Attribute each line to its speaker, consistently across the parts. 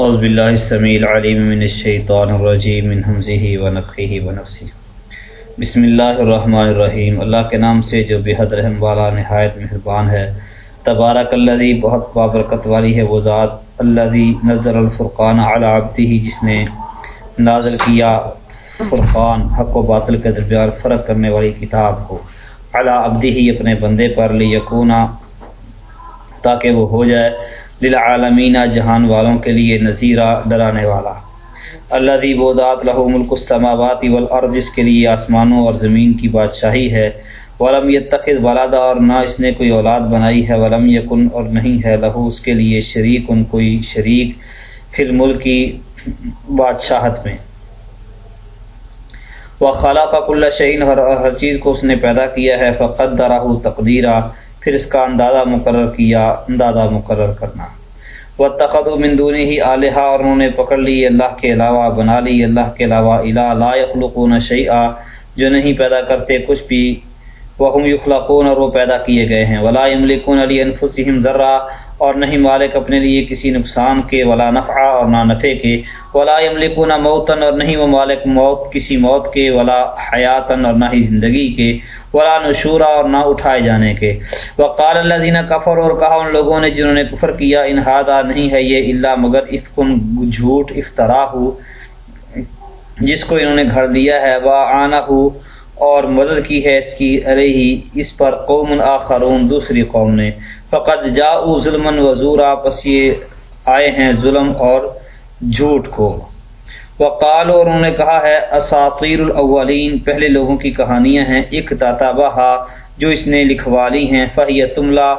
Speaker 1: اعوذ باللہ السمیع العلیم من الشیطان الرجیم من حمزه ونفخه ونفسه بسم اللہ الرحمن الرحیم۔ اللہ کے نام سے جو بحد رحم والا نہایت مہربان ہے۔ تبارک الذی بہت بابرکت والی ہے وہ ذات۔ الذی نزل الفرقان علی عبدہ، جس نے نازل کیا فرقان، حق و باطل کے درمیان فرق کرنے والی کتاب کو۔ علی عبدہ اپنے بندے پر لیکونا تاکہ وہ ہو جائے۔ للعالمین جہان والوں کے لیے نذیرہ ڈرانے والا۔ اللہ دی بودات لہو ملک السماوات والارض جس کے لیے آسمانوں اور زمین کی بادشاہی ہے۔ ولم یتخذ ولادہ اور نہ اس نے کوئی اولاد بنائی ہے۔ ولم یکن، اور نہیں ہے۔ لہو اس کے لیے شریک ان کوئی شریک فی الملک کی بادشاہت میں۔ وہ خالہ کا کل شعین ہر ہر چیز کو اس نے پیدا کیا ہے۔ فقط درا تقدیرہ۔ پھر اس کا اندازہ مقرر کیا، اندازہ مقرر کرنا۔ وہ تقد و مندونی ہی آلیہ اور انہوں نے پکڑ لی، اللہ کے علاوہ بنا لی۔ اللہ کے علاوہ الا لا یخلقون شیئا، جو نہیں پیدا کرتے کچھ بھی۔ وہ یخلقون، اور وہ پیدا کیے گئے ہیں۔ ولا یملکون علی انفسہم ذرہ، اور نہیں مالک اپنے لیے کسی نقصان کے، ولا نفع اور نہ نفع کے۔ ولا یملکون موتن اور نہیں وہ مالک موت، کسی موت کے۔ ولا حیاتن اور نہ ہی زندگی کے۔ ولا نشورا اور نہ اٹھائے جانے کے۔ وقال اللہ دینا کفر اور کہا ان لوگوں نے جنہوں نے کفر کیا انہادا نہیں ہے یہ اللہ مگر افکن جھوٹ افطرا ہو جس کو انہوں نے گھر دیا ہے۔ وہ آنا ہو اور مدد کی ہے اس کی۔ ارے ہی، اس پر قوم آخرون، دوسری قوم نے۔ فقط جا ظلم وزورا، پس یہ آئے ہیں ظلم اور جھوٹ کو۔ وقال اور انہوں نے کہا ہے، اساطیر الاولین، پہلے لوگوں کی کہانیاں ہیں، ایک تاتابہ جو اس نے لکھوا لی ہیں، فہیہ تملا،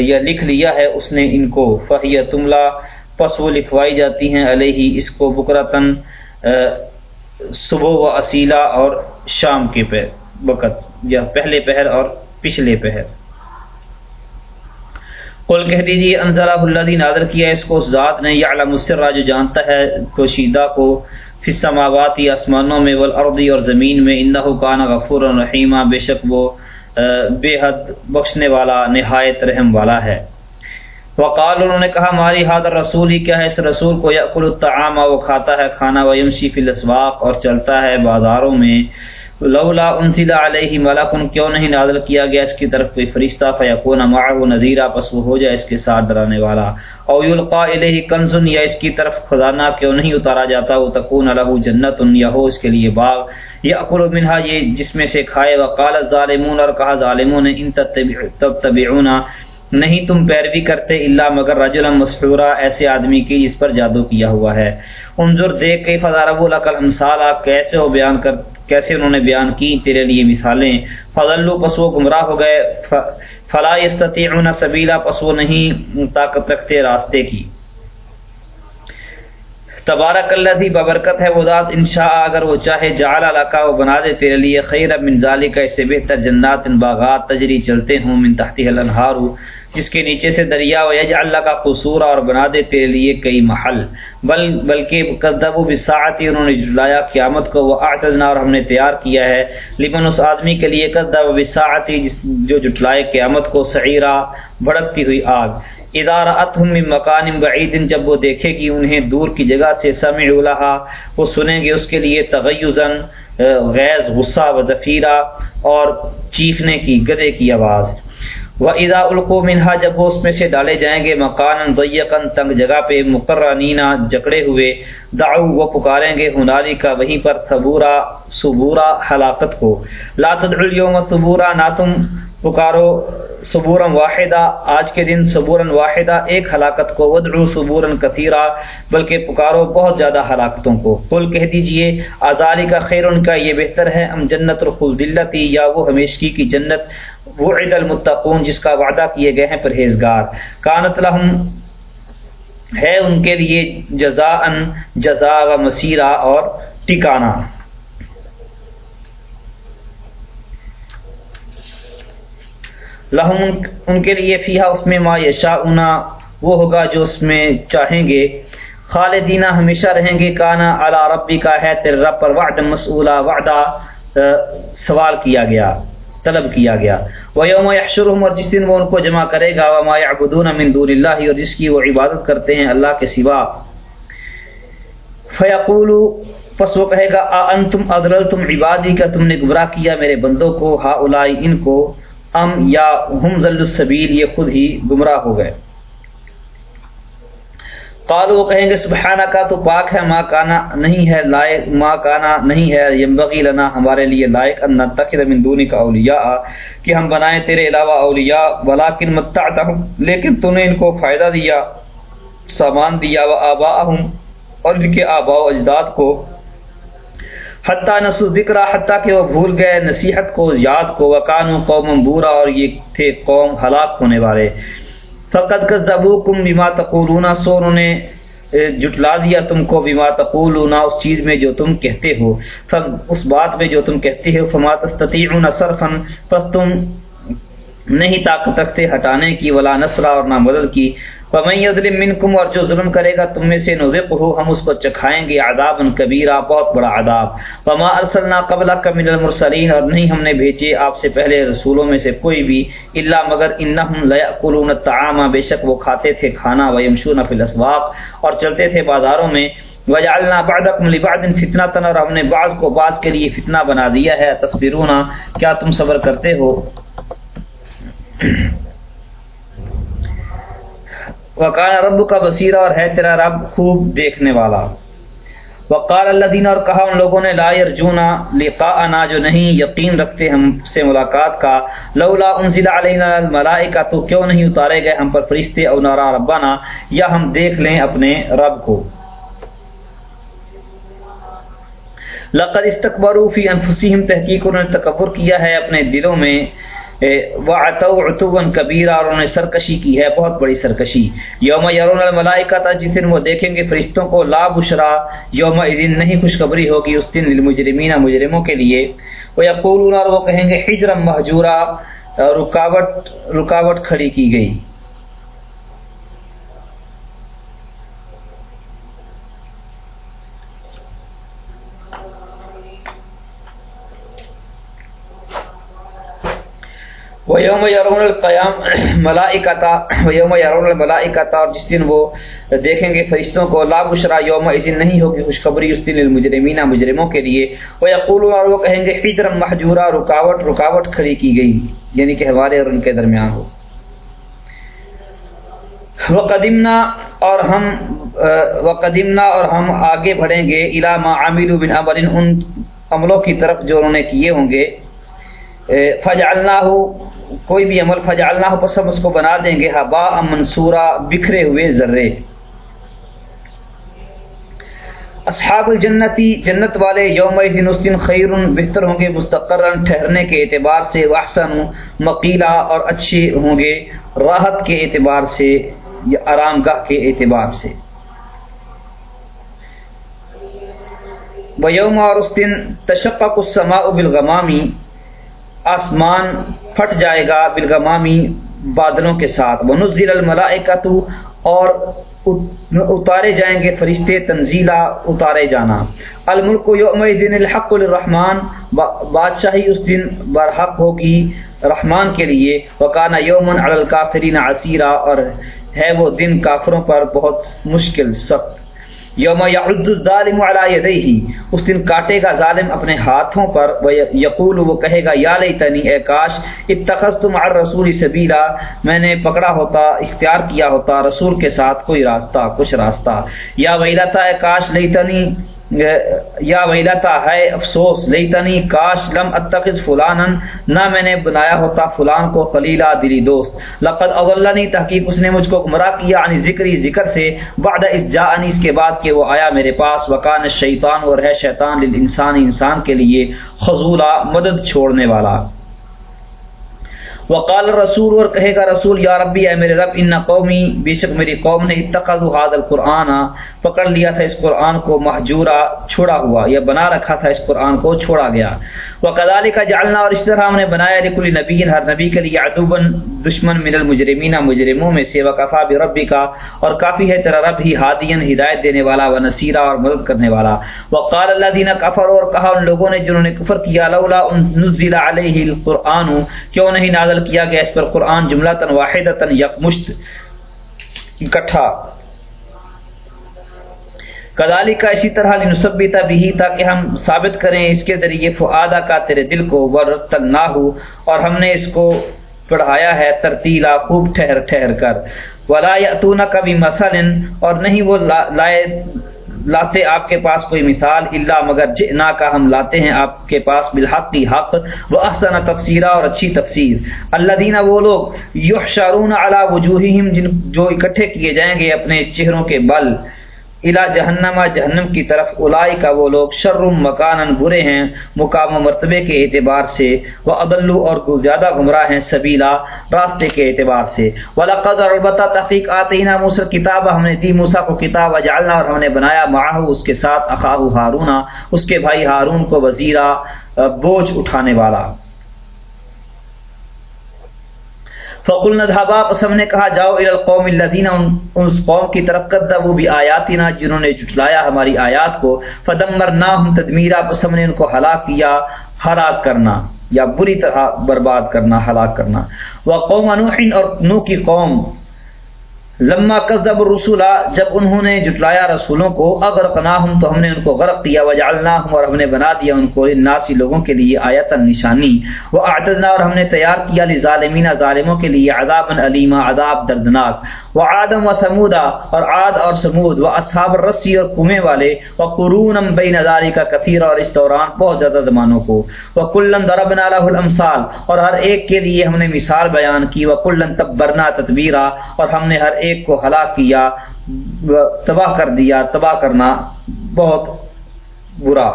Speaker 1: یا لکھ لیا ہے اس نے ان کو، فہیہ تملا، پس وہ لکھوائی جاتی ہیں علیہ اس کو بکرتن صبح و اسیلہ اور شام کے وقت، یا پہلے پہر اور پچھلے پہر۔ قل کہہ دیجیے انزلہ اللہ نادر کیا اس کو ذات نے یا علم السرا جو جانتا ہے، پوشیدہ کو فسماواتی آسمانوں میں والارضی اور زمین میں انہ کان غفور الرحیمہ بے شک وہ بے حد بخشنے والا، نہایت رحم والا ہے۔ وقال، انہوں نے کہا ماری حاضر رسول ہی کیا ہے، اس رسول کو یقل الطعام، وہ کھاتا ہے کھانا و یمشی فی الاسواق اور چلتا ہے بازاروں میں۔ لولا انزل علیہ ملکن کیوں نہیں نازل کیا گیا اس کی طرف کوئی فرشتہ؟ فیکون معه نذیرا، پس وہ ہو جائے اس کے ساتھ ڈرانے والا۔ او یلقا الیہ کنز یا اس کی طرف خزانہ کیوں نہیں اتارا جاتا؟ وہ تکون له جنت یا ہو اس کے لیے باغ۔ یا یاکل منها یہ جس میں سے کھائے۔ وقال الظالمون، اور کہا ظالموں نے، ان تتبعون نہیں تم پیروی کرتے اللہ مگر رجلا مسحورا، ایسے آدمی کی جس پر جادو کیا ہوا ہے۔ انظر، دیکھ کئی فضارب العقل امثالہ کیسے وہ بیان کر کیسے انہوں نے بیان کی، تیرے لیے مثالیں۔ فضلو پس وہ گمراہ ہو گئے۔ فلا استطیعون سبیلا پس وہ نہیں طاقت رکھتے راستے کی۔ تبارک اللہ دی ببرکت ہے وہ ذات انشاء اگر وہ چاہے، جعل علاقہ وہ بنا دے تیرے لیے خیر من ذالک اس سے بہتر جنات ان باغات، تجری چلتے ہوں، من تحتی الانہار، جس کے نیچے سے دریا و یج اللہ کا قصور اور بنا دے تیرے لیے کئی محل۔ بل، بلکہ قدب و بساعتی انہوں نے جلایا قیامت کو، وہ اعتدنا اور ہم نے تیار کیا ہے۔ لیکن اس آدمی کے لیے قدب و بساعتی جس جو جٹلائے قیامت کو سعیرہ بھڑکتی ہوئی آگ۔ ادارہ اتہم مکان بعید، جب وہ دیکھے گی انہیں دور کی جگہ سے سمع لہا، وہ سنیں گے اس کے لیے تغیزن غیظ، غصہ و ذفیرہ اور چیخنے کی، گدے کی آواز۔ وہ ادا القو منہا، جب وہ اس میں سے ڈالے جائیں گے مکان ضیقن تنگ جگہ پہ مقررینہ جکڑے ہوئے داؤ وہ پکاریں گے ہنالی کا وہیں پر صبورا صبورا ہلاکت کو۔ لا تدعو اليوم صبورا نہ تم پکارو صبورن واحدہ، آج کے دن صبورن واحدہ، ایک ہلاکت کو ودعو صبورن کثیرہ، بلکہ پکارو بہت زیادہ ہلاکتوں کو۔ قل کہہ دیجیے آزاری کا خیر ان کا یہ بہتر ہے، ام جنت الخلد دلتی یا وہ ہمیشگی کی جنت، وعد المتقون، جس کا وعدہ کیے گئے ہیں پرہیزگار۔ کانت لہم، ہے ان کے لیے جزا ان جزا و مسیرہ اور ٹکانا لہم ان کے لیے فیہا اس میں ما یشاؤنا، وہ ہوگا جو اس میں چاہیں گے۔ خالدینہ ہمیشہ رہیں گے، کانا علی ربی کا ہے تیرے رب پر وعد مسئولہ وعدہ سوال کیا گیا، طلب کیا گیا۔ وہ یوم یحشرہم اور جس دن وہ ان کو جمع کرے گا، وما یعبدون من دون اللہ اور جس کی وہ عبادت کرتے ہیں اللہ کے سوا۔ فیقول پس وہ کہے گا، آ ان تم اگرل تم عبادی کا تم نے گمراہ کیا میرے بندوں کو ہا الائی ان کو؟ ام یا ہم ذل السبیل، یہ خود ہی گمراہ ہو گئے۔ قالو وہ کہیں گے سبحانہ کا تو پاک ہے ماں کانا نہیں ہے، لائق ماں کانا نہیں ہے یمبغی لنا ہمارے لیے لائق ان تخذ من دونی کا اولیاء، کہ ہم بنائیں تیرے علاوہ اولیاء، ولیکن متعتہم، لیکن تو نے ان کو فائدہ دیا، سامان دیا، و آباءہم، اور ان کے آباء و اجداد کو۔ حتیٰ نسو ذکر حتیٰ کہ وہ بھول گئے، نصیحت کو، یاد کو، وکانو قوم بورا اور یہ تھے قوم ہلاک ہونے والے۔ فقط کا کذبو کم بیما تقولون، سو انہوں نے جٹلا دیا تم کو بیما تقولون، اس چیز میں جو تم کہتے ہو۔ اس بات میں جو تم کہتے ہو، فما تستطیعون صرفا، پس تم نہیں طاقت رکھتے، ہٹانے کی، ولا نصرہ اور نہ مدد کی۔ فمن یظلم منکم اور جو ظلم کرے گا تم میں سے نذق ہو ہم اس کو چکھائیں گے عذاب کبیرہ، بہت بڑا عذاب۔ فما ارسلنا قبل من المرسلین اور نہیں ہم نے بھیجے آپ سے پہلے رسولوں میں سے کوئی بھی، الا مگر انہم لیاکلون الطعام، بے شک وہ کھاتے تھے کھانا ویمشون فی الاسواق اور چلتے تھے بازاروں میں۔ وجعلنا بعضکم لبعض فتنہ اور ہم نے بعض کو بعض کے لیے فتنہ بنا دیا ہے۔ تصبرون کیا تم صبر کرتے ہو؟ وقال رب کا بصیرہ اور ہے تیرا رب خوب دیکھنے والا۔ وقال اللہ دین اور کہا ان لوگوں نے، لا یرجونا لقاءنا جو نہیں، یقین رکھتے ہم سے ملاقات کا۔ لولا انزل علینا الملائکہ تو کیوں نہیں اتارے گئے ہم پر فرشتے او نارا ربنا؟ یا ہم دیکھ لیں اپنے رب کو۔ لقد استکبروا فی انفسهم، تحقیق انہوں نے تکبر کیا ہے اپنے دلوں میں۔ وہ کبیرہ اور انہوں نے سرکشی کی ہے، بہت بڑی سرکشی۔ یوم یارون الملائکہ تھا جس دن وہ دیکھیں گے فرشتوں کو، لا بشرا یوم دن نہیں خوشخبری ہوگی اس دن مجرمینہ مجرموں کے لیے۔ وہ یقولون اور وہ کہیں گے ہجرم محجورہ رکاوٹ رکاوٹ کھڑی کی گئی۔ وہ یوم یارون القیام ملائکتا وہ یوم یارون الملائکتا اور جس دن وہ دیکھیں گے فرشتوں کو، لا بشرا یوم اس دن نہیں ہوگی خوشخبری اس دن المجرمین مجرموں کے لیے۔ وہ یقول اور وہ کہیں گے حجر محجورہ رکاوٹ رکاوٹ کھڑی کی گئی یعنی کہ ہمارے اور ان کے درمیان ہو۔ وہ قدمنا اور ہم وہ قدمنا اور ہم آگے بڑھیں گے علامہ عامر بن عمل، ان عملوں کی طرف جو انہوں نے کیے ہوں گے۔ فج اللہ کوئی بھی عمل فج اللہ پس ہم اس کو بنا دیں گے۔ ہبا منصورہ بکھرے ہوئے ذرے۔ اصحاب الجنتی، جنت والے، یوم دن اس دن خیر بہتر ہوں گے مستقر ٹھہرنے کے اعتبار سے وحسن مقیلہ اور اچھے ہوں گے۔ راحت کے اعتبار سے، یا آرام گاہ کے اعتبار سے۔ وہ یوم اور اس دن تشقق السماء بالغمامی۔ آسمان پھٹ جائے گا بالغمامی بادلوں کے ساتھ۔ ونزل الملائکۃ اور اتارے جائیں گے فرشتے تنزیلا اتارے جانا۔ الملک یوم دن الحق الرحمان بادشاہی اس دن برحق ہوگی رحمان کے لیے۔ وکانا یومن الکافرین عصیرہ اور ہے وہ دن کافروں پر بہت مشکل، سخت یوم الظالم علی یدیہ۔ اس دن کاٹے گا ظالم اپنے ہاتھوں پر یقول، وہ کہے گا، یا لیتنی، اے کاش، اتخذت مع الرسول سبیلا۔ میں نے پکڑا ہوتا، اختیار کیا ہوتا، رسول کے ساتھ کوئی راستہ، کچھ راستہ۔ یا ویلتا، اے کاش، لیتنی یا ویلتا ہے، افسوس، لیتنی، کاش، لم اتخذ فلانا، نہ میں نے بنایا ہوتا فلان کو خلیلا دلی دوست۔ لقد اولنی تحقیق اس نے مجھ کو گمراہ کیا عنی ذکری، ذکر سے۔ بعد اس جا اس کے بعد کہ وہ آیا میرے پاس۔ وکان شیطان اور ہے شیطان للانسان، انسان کے لیے خضولہ مدد چھوڑنے والا۔ وقال رسول اور کہے گا رسول، یا ربی، اے میرے رب، ان قومی، بے شک میری قوم نے اتخذ هذا القرآن، پکڑ لیا تھا اس قرآن کو محجورا، چھوڑا ہوا، یا بنا رکھا تھا اس قرآن کو، چھوڑا گیا۔ وکذالک جعلنا، اور اس طرح ہم نے بنایا لکل نبی، ہر نبی کے لیے عدوبا دشمن من المجرمین، مجرموں میں سے، وکفا بربک، اور کافی ہے تیرا رب، ہی ہادین، ہدایت دینے والا و نصیرا اور مدد کرنے والا۔ وقال الذين كفروا اور کہا ان لوگوں نے جنہوں نے کفر کیا، لولا نزل علیہ القرآن، کیوں نہیں نازل نازل کیا گیا، اس پر قرآن جملہ تن واحد تن یکمشت اکٹھا۔ کدالی کا اسی طرح نصبیتا بھی تاکہ ہم ثابت کریں اس کے ذریعے فعادہ کا تیرے دل کو ورتل نہ ہو اور ہم نے اس کو پڑھایا ہے ترتیلا، خوب ٹھہر ٹھہر کر۔ ولا یاتون کبھی مثلا اور نہیں وہ لائے لاتے آپ کے پاس کوئی مثال اللہ مگر جئنا کا ہم لاتے ہیں آپ کے پاس بالحق کی حق وہ احسن تفسیرہ اور اچھی تفسیر۔ اللہ دینا وہ لوگ یحشرون علی وجوہہم، جن جو اکٹھے کیے جائیں گے اپنے چہروں کے بل۔ الا جہنما جہنم کی طرف الائی کا وہ لوگ شرم مکان برے ہیں، مقام و مرتبے کے اعتبار سے وہ ابلو اور زیادہ گمراہ ہیں سبیلا، راستے کے اعتبار سے۔ ولاقد اور البتہ تحقیق آتے نا موسر کتاب ہم نے دی موسا کو کتاب اجالنا اور ہم نے بنایا ماہ اس کے ساتھ اخاہ ہارونا، اس کے بھائی ہارون کو وزیرہ بوجھ اٹھانے والا۔ فقل ندھابا پسم نے کہا، جاؤ القوم الدینہ اس قوم کی طرف کدا وہ بھی آیاتی جنہوں نے جٹلایا ہماری آیات کو۔ فدمر نہ ہم تدمیرا پسم نے ان کو ہلاک کیا، ہلاک کرنا، یا بری طرح برباد کرنا، ہلاک کرنا۔ وہ قوم انوح اور نو کی قوم لما کذب رسولہ جب انہوں نے جٹلایا رسولوں کو اگر ہم تو ہم نے ان کو غرق کیا وجالنا ہم اور ہم نے بنا دیا ان کو ناسی لوگوں کے لیے آیت نشانی وہ آٹلنا اور ہم نے تیار کیا ظالمین ظالموں کے لیے عذاب علیمہ عذاب دردناک۔ وہ آدم و سمودا اور عاد اور سمود وہ اصحاب رسی اور کنویں والے۔ وہ قرون بے نظاری کا کثیر اور اس دوران بہت زیادہ زمانوں کو۔ وہ کلن دربن الامثال اور ہر ایک کے لیے ہم نے مثال بیان کی۔ وہ کلن تبرنا تدبیرہ اور ہم نے ہر ایک ایک کو ہلاک کیا، تباہ کر دیا، تباہ کرنا بہت برا،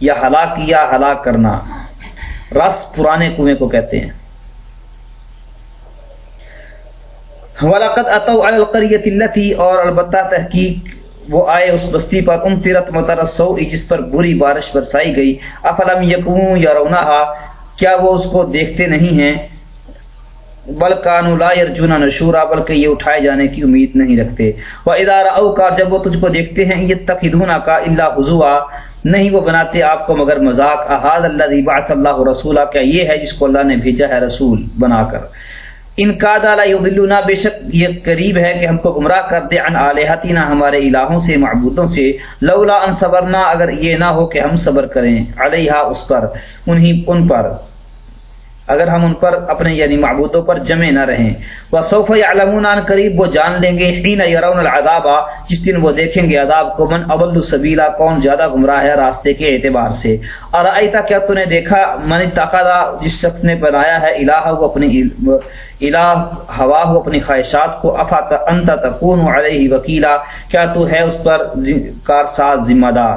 Speaker 1: یا ہلاک کیا، ہلاک کرنا۔ رس پرانے کنویں کو کہتے ہیں۔ ولاقت اتو القریت التی اور البتہ تحقیق، وہ آئے اس بستی پر۔ ام تیرت مترسو جس پر بری بارش برسائی گئی۔ افلم یقوں یا رونا کیا وہ اس کو دیکھتے نہیں ہیں؟ بل کانو لا ارجنا نشورا، بلکہ یہ اٹھائے جانے کی امید نہیں رکھتے۔ وہ ادارہ اوکار جب وہ تجھ کو دیکھتے ہیں یہ تقیدونا کا اللہ حضوا، نہیں وہ بناتے آپ کو مگر مذاق۔ احاد اللہ بات اللہ رسولہ کیا یہ ہے جس کو اللہ نے بھیجا ہے رسول بنا کر؟ ان کا دالا بے شک یہ قریب ہے کہ ہم کو گمراہ کر دے۔ ان علیہتینا ہمارے الہوں سے، معبودوں سے۔ لولا ان صبرنا، اگر یہ نہ ہو کہ ہم صبر کریں علیہ اس پر، انہی، ان پر۔ اگر ہم ان پر اپنے یعنی معبودوں پر جمع نہ رہیں۔ وہ صوف علمون قریب وہ جان لیں گے، حین یرون العذاب، جس دن وہ دیکھیں گے عذاب کو، من ابل سبیلا کون زیادہ گمراہ ہے راستے کے اعتبار سے۔ اور ایتا کیا تو نے دیکھا؟ من تقاضا جس شخص نے بنایا ہے الہ، وہ اپنی الہ، ہوا ہو اپنی خواہشات کو افا انت تکون علیہ وکیلا، کیا تو ہے اس پر کار ساز ذمہ دار؟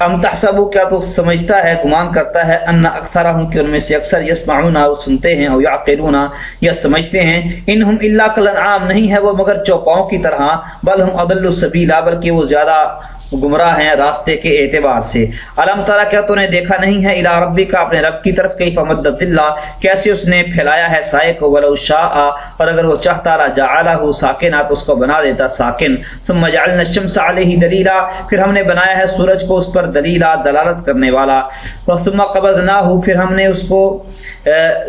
Speaker 1: ام تحسبو کیا تو سمجھتا ہے، گمان کرتا ہے، ان اکثر ہوں کہ ان میں سے اکثر یسمعون، وہ سنتے ہیں اور یعقلون، یا سمجھتے ہیں۔ انہم الا کل انعام نہیں ہے وہ مگر چوپاؤں کی طرح، بل ہم عدل السبیلا بلکہ وہ زیادہ گمراہ ہیں راستے کے اعتبار سے۔ علم تعالیٰ کیا تو نے دیکھا نہیں ہے؟ الا ربی کا اپنے رب کی طرف کئی فمدت اللہ؟ کیسے اس نے پھیلایا ہے سائے کو ولو شاء۔ اور اگر وہ چاہتا رہا، جعلہ ہو ساکن تو اس کو بنا دیتا ساکن۔ ثم جعلنا الشمس علیہ دلیلا۔ پھر ہم نے بنایا ہے سورج کو اس پر دلیلا، دلالت کرنے والا۔ ثم قبضنا ہو پھر ہم نے اس کو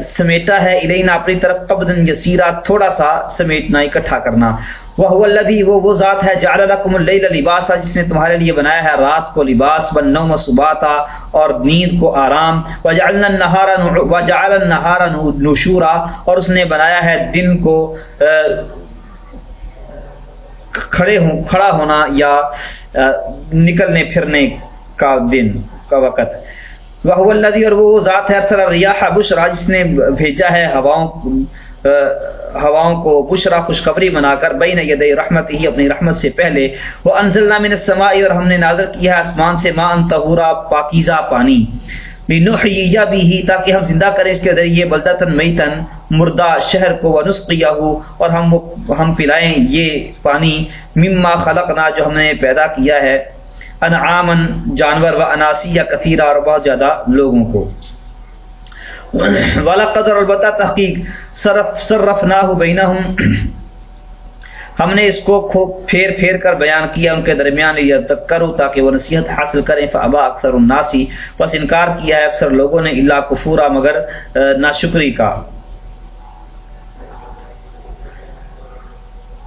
Speaker 1: سمیٹا ہے الینا، اپنی طرف قبض یسیرا، تھوڑا سا سمیٹنا، اکٹھا کرنا۔ وہ الذی وہ وہ ذات ہے، جعل لكم اللیل لباسا، جس نے تمہارے لیے بنایا ہے رات کو لباس، والنوم سباتا، اور نیند کو آرام۔ وجعلنا النهار وجعل النهار نشورا، اور اس نے بنایا ہے دن کو کھڑے ہوں، کھڑا ہونا یا نکلنے، پھرنے کا دن، کا وقت۔ وہ الذی اور وہ ذات ہے، ارسل الرياح بشرا، جس نے بھیجا ہے ہواؤں ہواؤں کو بشرا خوشخبری بنا کر بین ید رحمت ہی اپنی رحمت سے پہلے، وہ انزلنا من السماء اور ہم نے نازل کیا ہے آسمان سے ما انتہورا پاکیزہ پانی۔ بنحیی بھی ہی تاکہ ہم زندہ کریں اس کے ذریعے بلدتن میتن مردہ شہر کو ونسقیہ اور ہم ہم پلائیں یہ پانی۔ مما خلقنا، جو ہم نے پیدا کیا ہے۔ انعامن جانور، و اناسی یا کثیرہ اور بہت زیادہ لوگوں کو۔ والا قدر البتہ تحقیق، صرف صرف نہ ہو بینا ہوں ہم نے اس کو پھیر پھیر کر بیان کیا، ان کے درمیان یہ تک کرو تاکہ وہ نصیحت حاصل کریں فابا اکثر الناسی بس انکار کیا ہے، اکثر لوگوں نے اللہ کفورا، مگر ناشکری کا۔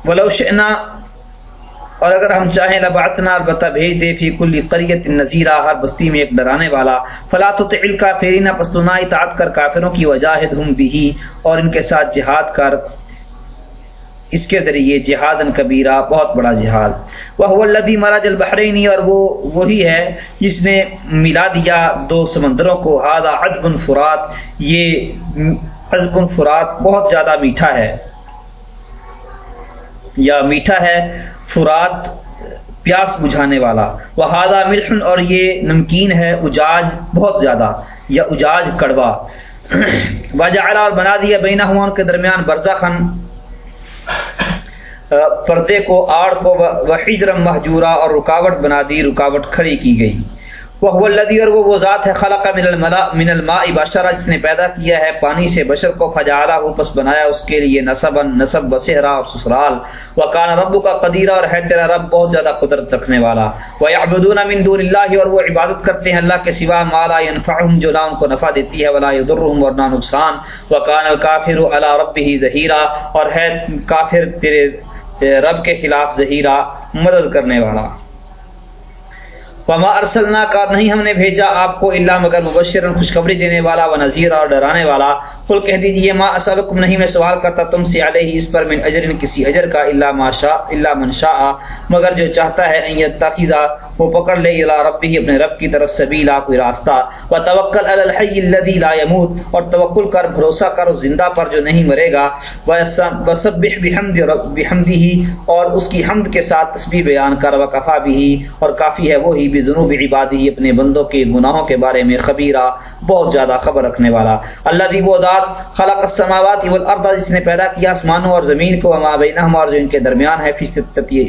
Speaker 1: ولو شئنا اور اگر ہم چاہیں لبعثنا البتہ بھیج دے فی کل قریت نذیرہ ہر بستی میں ایک ڈرانے والا، فلا تطع الکافرین پس تو نہ اطاعت کر کافروں کی وجاہدہم بھی، اور ان کے ساتھ جہاد کر۔ اس کے ذریعے جہاد کبیرہ، بہت بڑا جہاد۔ وہ الدی مراج البحرینی اور وہ وہی ہے جس نے ملا دیا دو سمندروں کو۔ ہادہ ادب فرات، یہ ازب فرات بہت زیادہ میٹھا ہے۔ یا میٹھا ہے فرات پیاس بجھانے والا۔ وہ ہادہ ملحن اور یہ نمکین ہے اجاج بہت زیادہ، یا اجاج کڑوا۔ واجہ اعلیٰ اور بنا دیا بینا ہوا ان کے درمیان برزہ خن پردے کو، آڑ کو وحیدرم محجورہ اور رکاوٹ بنا دی، رکاوٹ کھڑی کی گئی۔ وہ الذی اور وہ وہ ذات ہے خلق من الملا، من الماء بشرا، جس نے پیدا کیا ہے پانی سے بشر کو، فجعلہ، پس بنایا اس کے لیے نسبا، نسب و صحرا اور سسرال۔ وکان رب کا قدیرہ اور ہے تیرا رب بہت زیادہ قدرت رکھنے والا۔ ويعبدون من دون اللہ اور وہ عبادت کرتے ہیں اللہ کے سوا ما لا ينفعهم جو نہ ان کو نفع دیتی ہے، ولا يضرهم اور نہ نقصان۔ وکان الکافر علی ربه ظہیرا، اور ہے کافر تیرے رب کے خلاف ظہیرہ مدد کرنے والا۔ فما ارسلنا کا نہیں ہم نے بھیجا، آپ کو اللہ مگر مبشر خوشخبری دینے والا و نذیر اور ڈرانے والا۔ قل کہہ دیجیے، ما اسلکم نہیں، میں سوال کرتا، تم سے علیہ اس پر من اجر کسی اجر کا اللہ ما شاء اللہ من شاء۔ مگر جو چاہتا ہے، ان یتخذا وہ پکڑ لے الی ربہ اپنے رب کی طرف سبیلا کوئی راستہ۔ و توکل الحی الذی لا يموت اور توکل کر، بھروسہ کر اس زندہ پر جو نہیں مرے گا۔ وسبح بحمد بحمدہ، اور اس کی حمد کے ساتھ تسبیح بیان کر وکفا به اور کافی ہے وہی بذنوب عبادی، اپنے بندوں کے گناہوں کے بارے میں خبیرہ، بہت زیادہ خبر رکھنے والا۔ اللہ دی وہ ذات خلق السماوات والارض، جس نے پیدا کیا آسمانوں اور زمین کو، وما بینہما، اور جو ان کے درمیان ہے،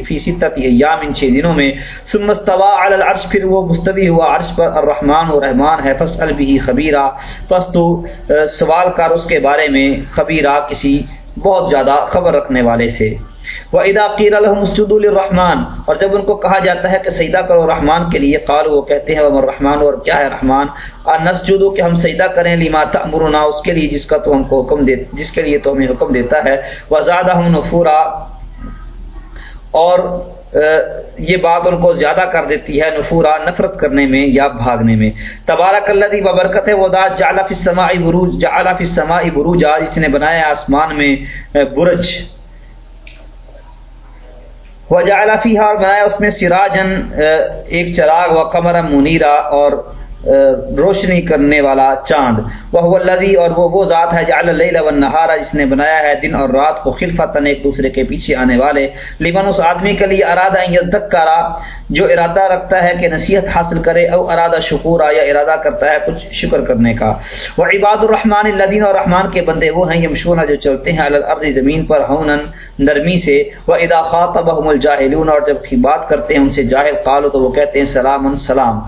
Speaker 1: فی ستت ایام ان چھ دنوں میں۔ ثم استوى على العرش، پھر وہ مستوی ہوا عرش پر، الرحمن و رحمان ہے، فاسأل به خبیرہ۔ پس تو سوال کر اس کے بارے میں خبیرہ کسی بہت زیادہ خبر رکھنے والے سے۔ وہ ادا قیر الحمد الرحمان اور جب ان کو کہا جاتا ہے کہ سیدہ کرو رحمان کے لیے قال وہ کہتے ہیں رحمان اور کیا ہے رحمان؟ اور نسجدو کہ ہم سیدہ کریں، لما تأمرنا، اس کے لیے جس کا تو ہم کو حکم دے، جس کے لیے تو ہمیں حکم دیتا ہے۔ وزادہ ہم نفورا اور یہ بات ان کو زیادہ کر دیتی ہے نفورا، نفرت کرنے میں یا بھاگنے میں۔ تبارک اللہ دی ببرکت ہے، وہ داد جعلا فی السماء بروج جعلا فی السماء بروج جس نے بنایا آسمان میں برج۔ وجعل فیہا، اور بنایا اس میں سراجن ایک چراغ و قمر منیرا، اور روشنی کرنے والا چاند۔ وہ الذی، اور وہ وہ ذات ہے، جعل اللیل والنہار، جس نے بنایا ہے دن اور رات کو خلفتن ایک دوسرے کے پیچھے آنے والے۔ لمن اس آدمی کے لیے ارادہ ان یذکرا جو ارادہ رکھتا ہے کہ نصیحت حاصل کرے، او ارادہ شکورا یا ارادہ کرتا ہے کچھ شکر کرنے کا۔ وہ عباد الرحمن الذین، اور رحمان کے بندے وہ ہیں، یمشون، جو چلتے ہیں الارض زمین پر ہونن نرمی سے۔ وہ اذا خاطبهم الجاهلون اور جب بات کرتے ہیں، ان سے جاہل قالوا، تو وہ کہتے ہیں سلام سلام۔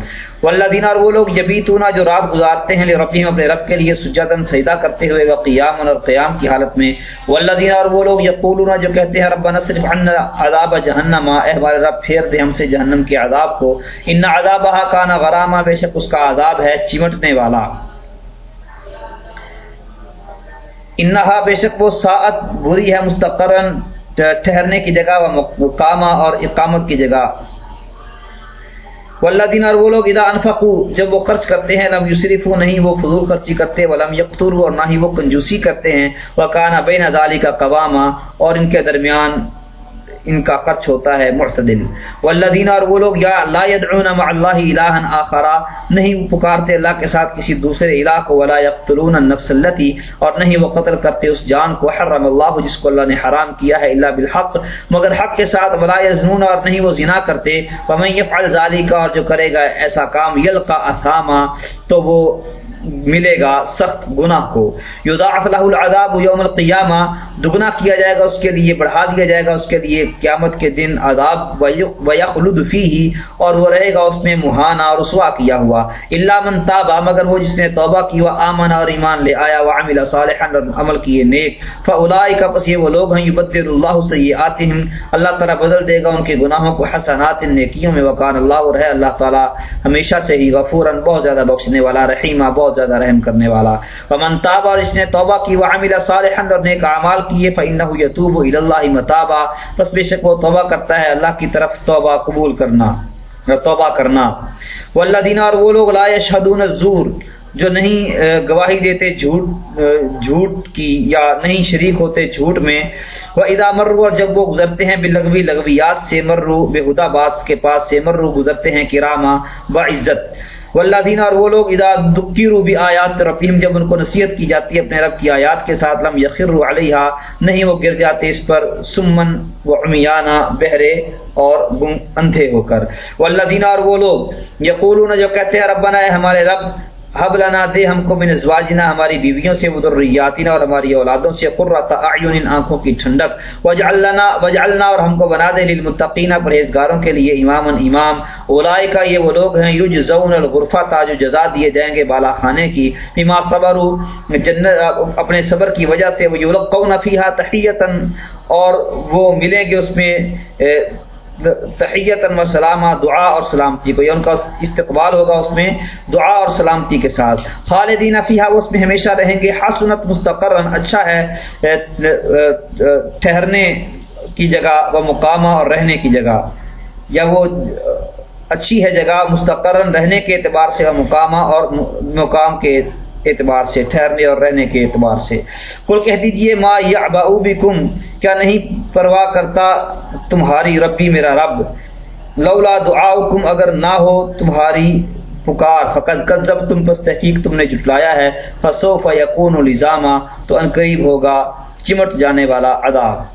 Speaker 1: والذین اور وہ لوگ یبیتون جو رات گزارتے ہیں ربہم اپنے رب کے لیے سجدن سجدہ کرتے ہوئے وہ قیام اور قیام کی حالت میں۔ والذین اور وہ لوگ یقولون جو کہتے ہیں، ربنا صرف عنا عذاب جہنم، اے ہمارے رب، پھیر دے ہم سے جہنم کے عذاب کو۔ ان عذابها کان غراما، بے شک اس کا عذاب ہے چمٹنے والا۔ انہا بے شک وہ ساعت بری ہے، مستقرن، ٹھہرنے کی جگہ، و مقامہ اور اقامت کی جگہ۔ واللہ دین اور وہ لوگ ادا انفقو جب وہ خرچ کرتے ہیں، لم یسرفو نہیں وہ فضول خرچی کرتے، ولم یقترو اور نہ ہی وہ کنجوسی کرتے ہیں۔ وکانا بین ذالک قواما، اور ان کے درمیان ان کا خرچ ہوتا ہے معتدل۔ والذین، اور وہ لوگ، یا لا يدعون مع اللہ الہا آخرا، نہیں پکارتے اللہ کے ساتھ کسی دوسرے الہ کو، ولا يقتلون النفس التي، اور نہیں وہ قتل کرتے اس جان کو، حرم اللہ، جس کو اللہ نے حرام کیا ہے الا بالحق۔ مگر حق کے ساتھ ولا يزنون اور نہیں وہ زنا کرتے۔ ومن يفعل ذلك اور جو کرے گا ایسا کام یلقى اثاما، تو وہ ملے گا سخت گناہ کو۔ یضاعف له العذاب یوم القیامہ، دگنا کیا جائے گا اس کے لیے، بڑھا دیا جائے گا اس کے لیے۔ قیامت کے دن عذاب ویخلد فیہ، اور وہ رہے گا اس میں مہانا اور رسوا کیا ہوا۔ الا من تاب مگر وہ جس نے توبہ کی و آمن اور ایمان لے آیا، وعمل صالحا، اور عمل کیے نیک۔ فاولئک پس یہ وہ لوگ ہیں، یبدل اللہ سیئاتہم۔ اللہ تعالی بدل دے گا ان کے گناہوں کو، حسنات، نیکیوں میں۔ وکان اللہ، اور ہے اللہ تعالی ہمیشہ سے ہی غفورا، بہت زیادہ بخشنے والا، رحیمہ، بہت بہت زیادہ رحم کرنے والا۔ فمن تاب اور اس نے توبہ کی وہ عاملہ صالحا اور نیک اعمال کیے فانه يتوب الى الله متابا۔ پس بے شک وہ توبہ کرتا ہے اللہ کی طرف توبہ قبول کرنا توبہ کرنا۔ والذین اور وہ لوگ لا یشهدون الزور، جو نہیں گواہی دیتے جھوٹ جھوٹ کی یا نہیں شریک ہوتے جھوٹ میں۔ وہ ادا مرو اور جب وہ گزرتے ہیں بے لغوی لغویات سے مرو بے ہدا باز کے پاس سے مرو گزرتے ہیں کراما با عزت واللہ دینا اور وہ لوگ ادا دکی رو بھی آیات رفیم جب ان کو نصیحت کی جاتی ہے اپنے رب کی آیات کے ساتھ، لم یقر علیہ نہیں وہ گر جاتے اس پر، سمن و عمیانہ، بہرے اور اندھے ہو کر۔ واللہ دینا اور وہ لوگ یقولون، جو کہتے ہیں، ربنا اے ہمارے رب حب لنا دے ہم کو من ازواجنا، ہماری بیویوں سے وذریاتنا اور ہماری اولادوں سے۔ قرۃ اعین آنکھوں کی ٹھنڈک۔ وجعلنا وجعلنا اور ہم کو بنا دے للمتقین پرہیزگاروں کے لیے امام امام۔ اولئک یہ وہ لوگ ہیں، یجزون الغرفہ، تاج جزا دیے جائیں گے بالا خانے کی۔ بما صبروا جنت اپنے صبر کی وجہ سے وہ یلقون فیھا تحیتا اور وہ ملیں گے اس میں تحیت و سلامہ، دعا اور سلامتی کو یا ان کا استقبال ہوگا اس میں دعا اور سلامتی کے ساتھ۔ خالدین فیحا وہ اس میں ہمیشہ رہیں گے۔ حسنت مستقر اچھا ہے ٹھہرنے کی جگہ و مقامہ اور رہنے کی جگہ۔ یا وہ، اچھی ہے جگہ مستقر رہنے کے اعتبار سے مقامہ اور مقام کے اعتبار سے، ٹھہرنے اور رہنے کے اعتبار سے۔ کل کہہ دیجیے، ما یا بکم، کیا نہیں پرواہ کرتا تمہاری ربی میرا رب؟ لولا دعاؤکم اگر نہ ہو تمہاری پکار فقط کذب تم پس تحقیق تم نے جٹلایا ہے۔ فسوف یقون الزامہ تو ان قریب ہوگا چمٹ جانے والا عذاب۔